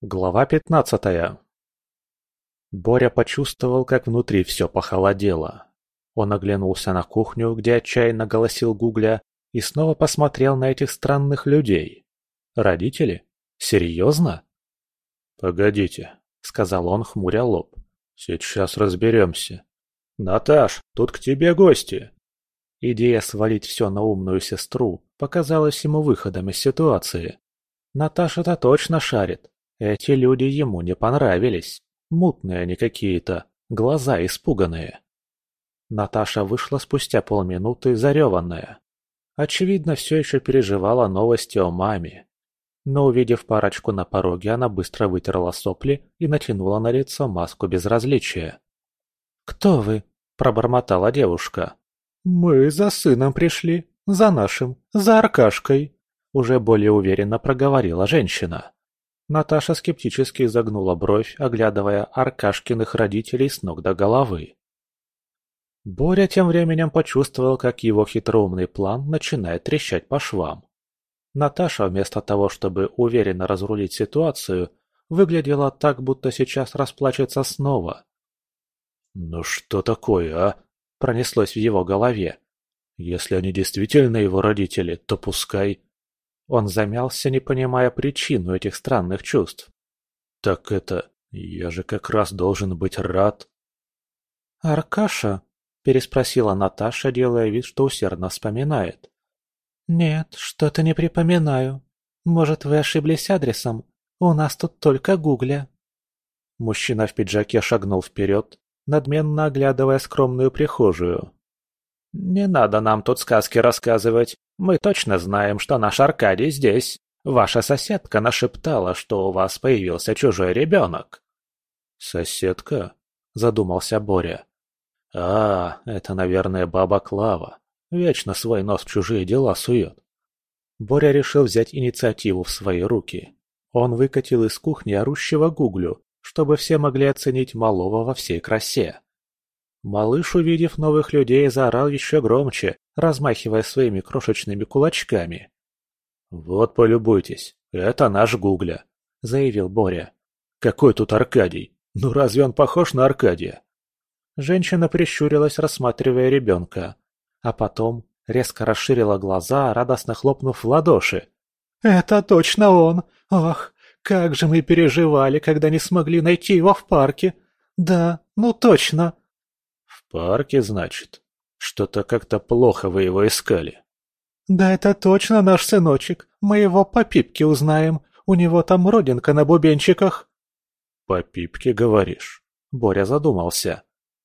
Глава пятнадцатая Боря почувствовал, как внутри все похолодело. Он оглянулся на кухню, где отчаянно голосил Гугля, и снова посмотрел на этих странных людей. Родители? Серьезно? «Погодите», — сказал он, хмуря лоб. «Сейчас разберемся». «Наташ, тут к тебе гости!» Идея свалить все на умную сестру показалась ему выходом из ситуации. Наташа-то точно шарит. Эти люди ему не понравились. Мутные они какие-то, глаза испуганные. Наташа вышла спустя полминуты зареванная. Очевидно, все еще переживала новости о маме. Но увидев парочку на пороге, она быстро вытерла сопли и натянула на лицо маску безразличия. «Кто вы?» – пробормотала девушка. «Мы за сыном пришли, за нашим, за Аркашкой», – уже более уверенно проговорила женщина. Наташа скептически изогнула бровь, оглядывая Аркашкиных родителей с ног до головы. Боря тем временем почувствовал, как его хитроумный план начинает трещать по швам. Наташа, вместо того, чтобы уверенно разрулить ситуацию, выглядела так, будто сейчас расплачется снова. «Ну что такое, а?» – пронеслось в его голове. «Если они действительно его родители, то пускай...» Он замялся, не понимая причину этих странных чувств. «Так это... я же как раз должен быть рад...» «Аркаша?» – переспросила Наташа, делая вид, что усердно вспоминает. «Нет, что-то не припоминаю. Может, вы ошиблись адресом? У нас тут только гугля». Мужчина в пиджаке шагнул вперед, надменно оглядывая скромную прихожую. «Не надо нам тут сказки рассказывать. Мы точно знаем, что наш Аркадий здесь. Ваша соседка нашептала, что у вас появился чужой ребенок». «Соседка?» – задумался Боря. «А, это, наверное, баба Клава. Вечно свой нос в чужие дела сует». Боря решил взять инициативу в свои руки. Он выкатил из кухни орущего Гуглю, чтобы все могли оценить малого во всей красе. Малыш, увидев новых людей, заорал еще громче, размахивая своими крошечными кулачками. «Вот полюбуйтесь, это наш Гугля», — заявил Боря. «Какой тут Аркадий? Ну разве он похож на Аркадия?» Женщина прищурилась, рассматривая ребенка, а потом резко расширила глаза, радостно хлопнув в ладоши. «Это точно он! Ах, как же мы переживали, когда не смогли найти его в парке! Да, ну точно!» Парке, значит? Что-то как-то плохо вы его искали. Да это точно наш сыночек. Мы его по пипке узнаем. У него там родинка на бубенчиках. По пипке, говоришь? Боря задумался.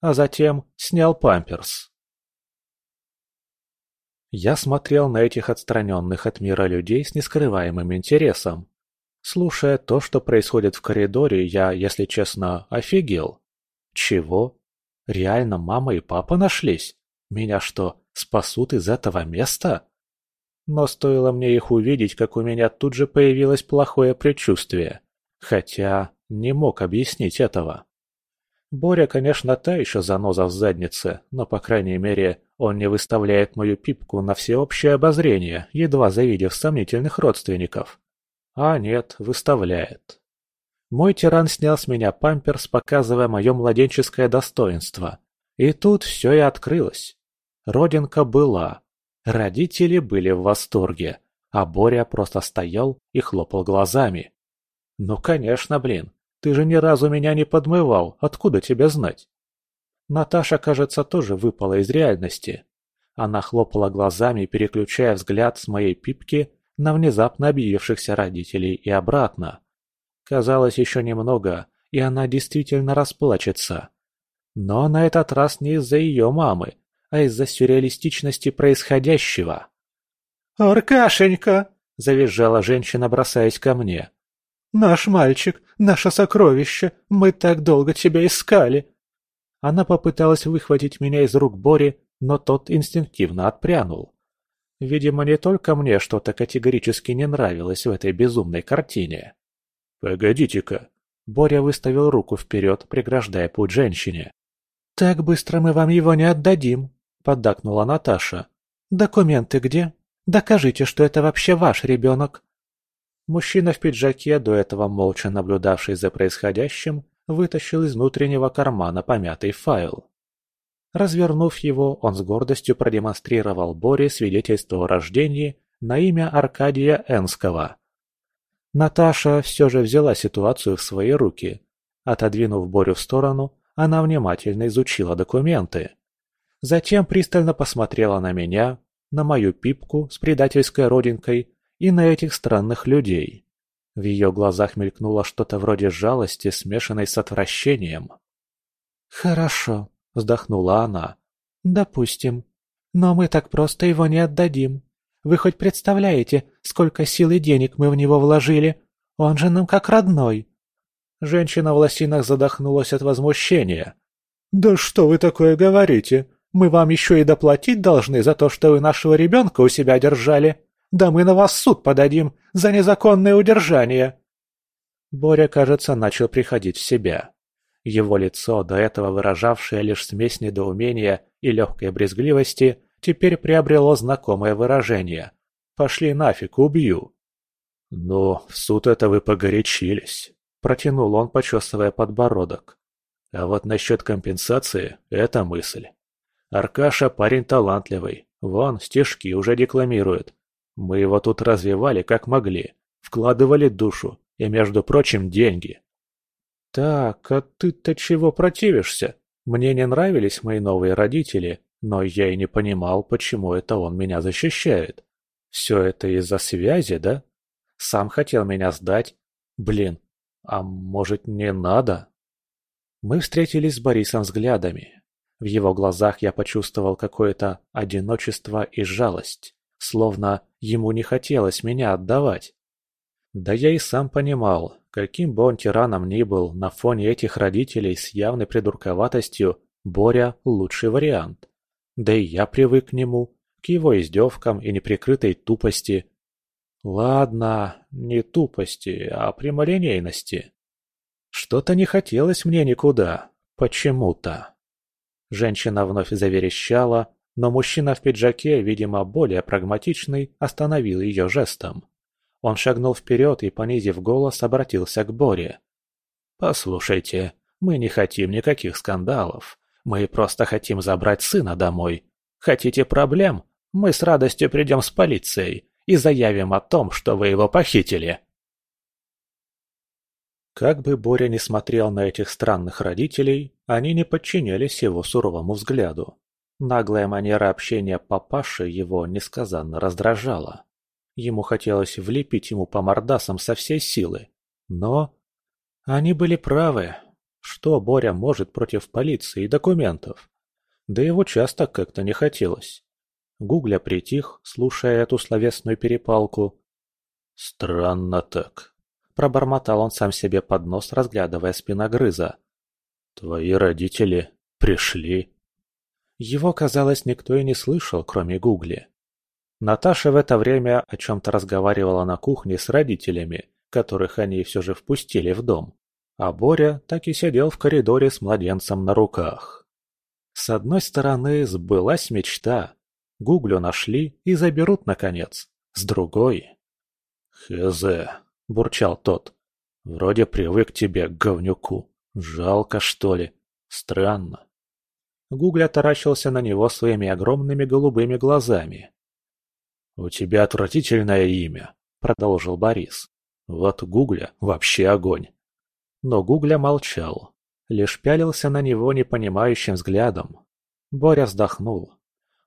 А затем снял памперс. Я смотрел на этих отстраненных от мира людей с нескрываемым интересом. Слушая то, что происходит в коридоре, я, если честно, офигел. Чего? Реально мама и папа нашлись? Меня что, спасут из этого места? Но стоило мне их увидеть, как у меня тут же появилось плохое предчувствие. Хотя не мог объяснить этого. Боря, конечно, та еще заноза в заднице, но, по крайней мере, он не выставляет мою пипку на всеобщее обозрение, едва завидев сомнительных родственников. А нет, выставляет. Мой тиран снял с меня памперс, показывая мое младенческое достоинство. И тут все и открылось. Родинка была. Родители были в восторге, а Боря просто стоял и хлопал глазами. «Ну, конечно, блин, ты же ни разу меня не подмывал, откуда тебе знать?» Наташа, кажется, тоже выпала из реальности. Она хлопала глазами, переключая взгляд с моей пипки на внезапно объявившихся родителей и обратно. Казалось, еще немного, и она действительно расплачется. Но на этот раз не из-за ее мамы, а из-за сюрреалистичности происходящего. «Аркашенька!» – завизжала женщина, бросаясь ко мне. «Наш мальчик, наше сокровище, мы так долго тебя искали!» Она попыталась выхватить меня из рук Бори, но тот инстинктивно отпрянул. Видимо, не только мне что-то категорически не нравилось в этой безумной картине. «Погодите-ка!» Боря выставил руку вперед, преграждая путь женщине. «Так быстро мы вам его не отдадим», — поддакнула Наташа. «Документы где? Докажите, что это вообще ваш ребенок». Мужчина в пиджаке, до этого молча наблюдавший за происходящим, вытащил из внутреннего кармана помятый файл. Развернув его, он с гордостью продемонстрировал Боре свидетельство о рождении на имя Аркадия Энского. Наташа все же взяла ситуацию в свои руки. Отодвинув Борю в сторону, она внимательно изучила документы. Затем пристально посмотрела на меня, на мою пипку с предательской родинкой и на этих странных людей. В ее глазах мелькнуло что-то вроде жалости, смешанной с отвращением. «Хорошо», — вздохнула она. «Допустим. Но мы так просто его не отдадим. Вы хоть представляете, сколько сил и денег мы в него вложили? Он же нам как родной». Женщина в лосинах задохнулась от возмущения. «Да что вы такое говорите? Мы вам еще и доплатить должны за то, что вы нашего ребенка у себя держали. Да мы на вас суд подадим за незаконное удержание!» Боря, кажется, начал приходить в себя. Его лицо, до этого выражавшее лишь смесь недоумения и легкой брезгливости, теперь приобрело знакомое выражение. «Пошли нафиг, убью!» «Ну, в суд это вы погорячились», — протянул он, почесывая подбородок. «А вот насчет компенсации — это мысль. Аркаша парень талантливый, вон, стишки уже декламирует. Мы его тут развивали как могли, вкладывали душу и, между прочим, деньги. Так, а ты-то чего противишься? Мне не нравились мои новые родители, но я и не понимал, почему это он меня защищает. Все это из-за связи, да? Сам хотел меня сдать. Блин, а может не надо? Мы встретились с Борисом взглядами. В его глазах я почувствовал какое-то одиночество и жалость, словно ему не хотелось меня отдавать. Да я и сам понимал, каким бы он тираном ни был, на фоне этих родителей с явной придурковатостью, Боря – лучший вариант. Да и я привык к нему, к его издевкам и неприкрытой тупости. Ладно, не тупости, а прямолинейности. Что-то не хотелось мне никуда, почему-то. Женщина вновь заверещала, но мужчина в пиджаке, видимо, более прагматичный, остановил ее жестом. Он шагнул вперед и, понизив голос, обратился к Боре. «Послушайте, мы не хотим никаких скандалов. Мы просто хотим забрать сына домой. Хотите проблем? Мы с радостью придем с полицией и заявим о том, что вы его похитили». Как бы Боря не смотрел на этих странных родителей, они не подчинялись его суровому взгляду. Наглая манера общения папаши его несказанно раздражала. Ему хотелось влепить ему по мордасам со всей силы. Но они были правы. Что Боря может против полиции и документов? Да его часто как-то не хотелось. Гугля притих, слушая эту словесную перепалку. «Странно так», Пробормотал он сам себе под нос, разглядывая спиногрыза. «Твои родители пришли?» Его, казалось, никто и не слышал, кроме Гугли. Наташа в это время о чем-то разговаривала на кухне с родителями, которых они все же впустили в дом. А Боря так и сидел в коридоре с младенцем на руках. С одной стороны, сбылась мечта. Гуглю нашли и заберут, наконец. С другой... Хз, – бурчал тот. «Вроде привык к тебе, говнюку. Жалко, что ли? Странно». Гугля таращился на него своими огромными голубыми глазами. «У тебя отвратительное имя», – продолжил Борис. «Вот Гугля вообще огонь». Но Гугля молчал, лишь пялился на него непонимающим взглядом. Боря вздохнул.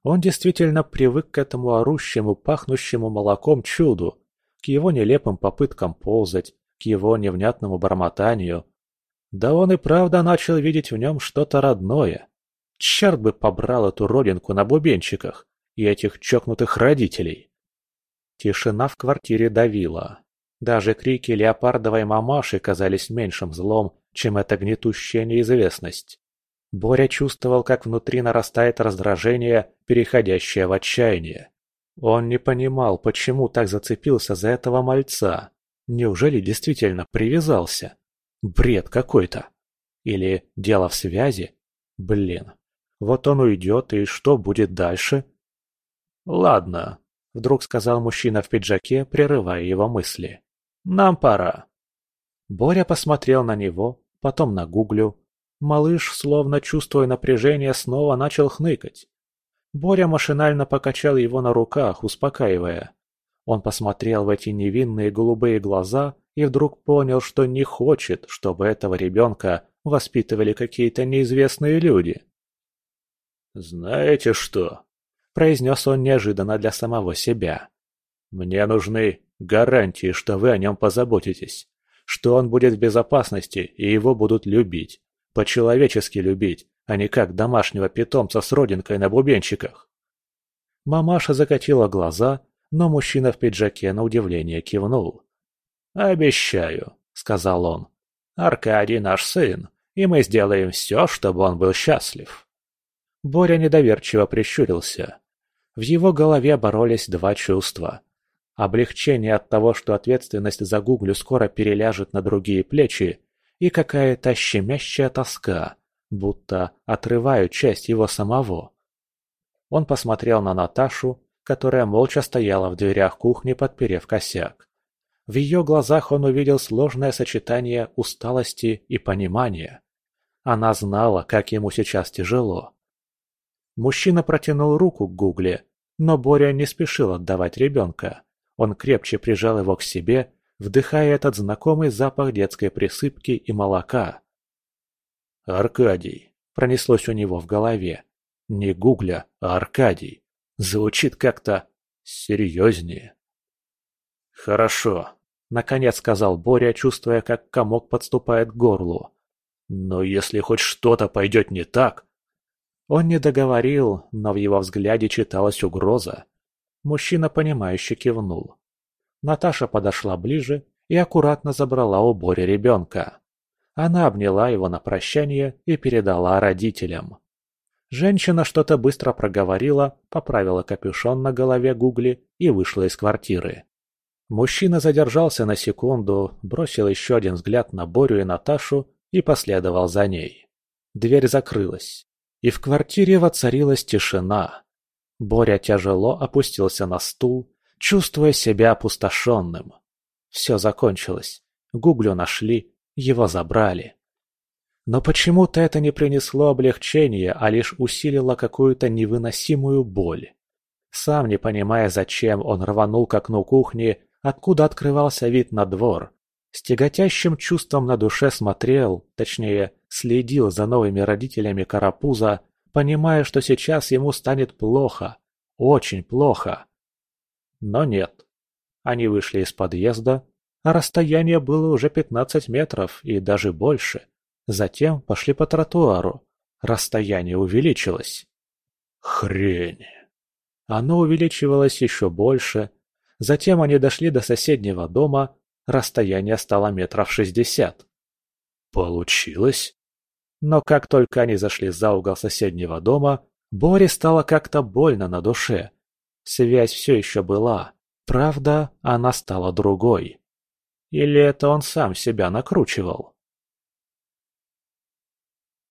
Он действительно привык к этому орущему, пахнущему молоком чуду, к его нелепым попыткам ползать, к его невнятному бормотанию. Да он и правда начал видеть в нем что-то родное. Черт бы побрал эту родинку на бубенчиках и этих чокнутых родителей. Тишина в квартире давила. Даже крики леопардовой мамаши казались меньшим злом, чем эта гнетущая неизвестность. Боря чувствовал, как внутри нарастает раздражение, переходящее в отчаяние. Он не понимал, почему так зацепился за этого мальца. Неужели действительно привязался? Бред какой-то. Или дело в связи? Блин. Вот он уйдет, и что будет дальше? Ладно, вдруг сказал мужчина в пиджаке, прерывая его мысли. Нам пора». Боря посмотрел на него, потом на Гуглю. Малыш, словно чувствуя напряжение, снова начал хныкать. Боря машинально покачал его на руках, успокаивая. Он посмотрел в эти невинные голубые глаза и вдруг понял, что не хочет, чтобы этого ребенка воспитывали какие-то неизвестные люди. «Знаете что?» – произнес он неожиданно для самого себя. «Мне нужны гарантии, что вы о нем позаботитесь, что он будет в безопасности и его будут любить, по-человечески любить, а не как домашнего питомца с родинкой на бубенчиках». Мамаша закатила глаза но мужчина в пиджаке на удивление кивнул. «Обещаю», — сказал он. «Аркадий наш сын, и мы сделаем все, чтобы он был счастлив». Боря недоверчиво прищурился. В его голове боролись два чувства. Облегчение от того, что ответственность за Гуглю скоро переляжет на другие плечи, и какая-то щемящая тоска, будто отрывают часть его самого. Он посмотрел на Наташу, которая молча стояла в дверях кухни, подперев косяк. В ее глазах он увидел сложное сочетание усталости и понимания. Она знала, как ему сейчас тяжело. Мужчина протянул руку к Гугле, но Боря не спешил отдавать ребенка. Он крепче прижал его к себе, вдыхая этот знакомый запах детской присыпки и молока. «Аркадий», — пронеслось у него в голове. Не Гугля, а Аркадий. Звучит как-то серьезнее. «Хорошо», — наконец сказал Боря, чувствуя, как комок подступает к горлу. «Но если хоть что-то пойдет не так...» Он не договорил, но в его взгляде читалась угроза. Мужчина, понимающе кивнул. Наташа подошла ближе и аккуратно забрала у Бори ребенка. Она обняла его на прощание и передала родителям. Женщина что-то быстро проговорила, поправила капюшон на голове Гугли и вышла из квартиры. Мужчина задержался на секунду, бросил еще один взгляд на Борю и Наташу и последовал за ней. Дверь закрылась, и в квартире воцарилась тишина. Боря тяжело опустился на стул, чувствуя себя опустошенным. Все закончилось. Гуглю нашли, его забрали. Но почему-то это не принесло облегчения, а лишь усилило какую-то невыносимую боль. Сам не понимая, зачем, он рванул к окну кухни, откуда открывался вид на двор. С тяготящим чувством на душе смотрел, точнее, следил за новыми родителями Карапуза, понимая, что сейчас ему станет плохо, очень плохо. Но нет. Они вышли из подъезда, а расстояние было уже 15 метров и даже больше. Затем пошли по тротуару. Расстояние увеличилось. Хрень. Оно увеличивалось еще больше. Затем они дошли до соседнего дома. Расстояние стало метров шестьдесят. Получилось? Но как только они зашли за угол соседнего дома, Боре стало как-то больно на душе. Связь все еще была. Правда, она стала другой. Или это он сам себя накручивал?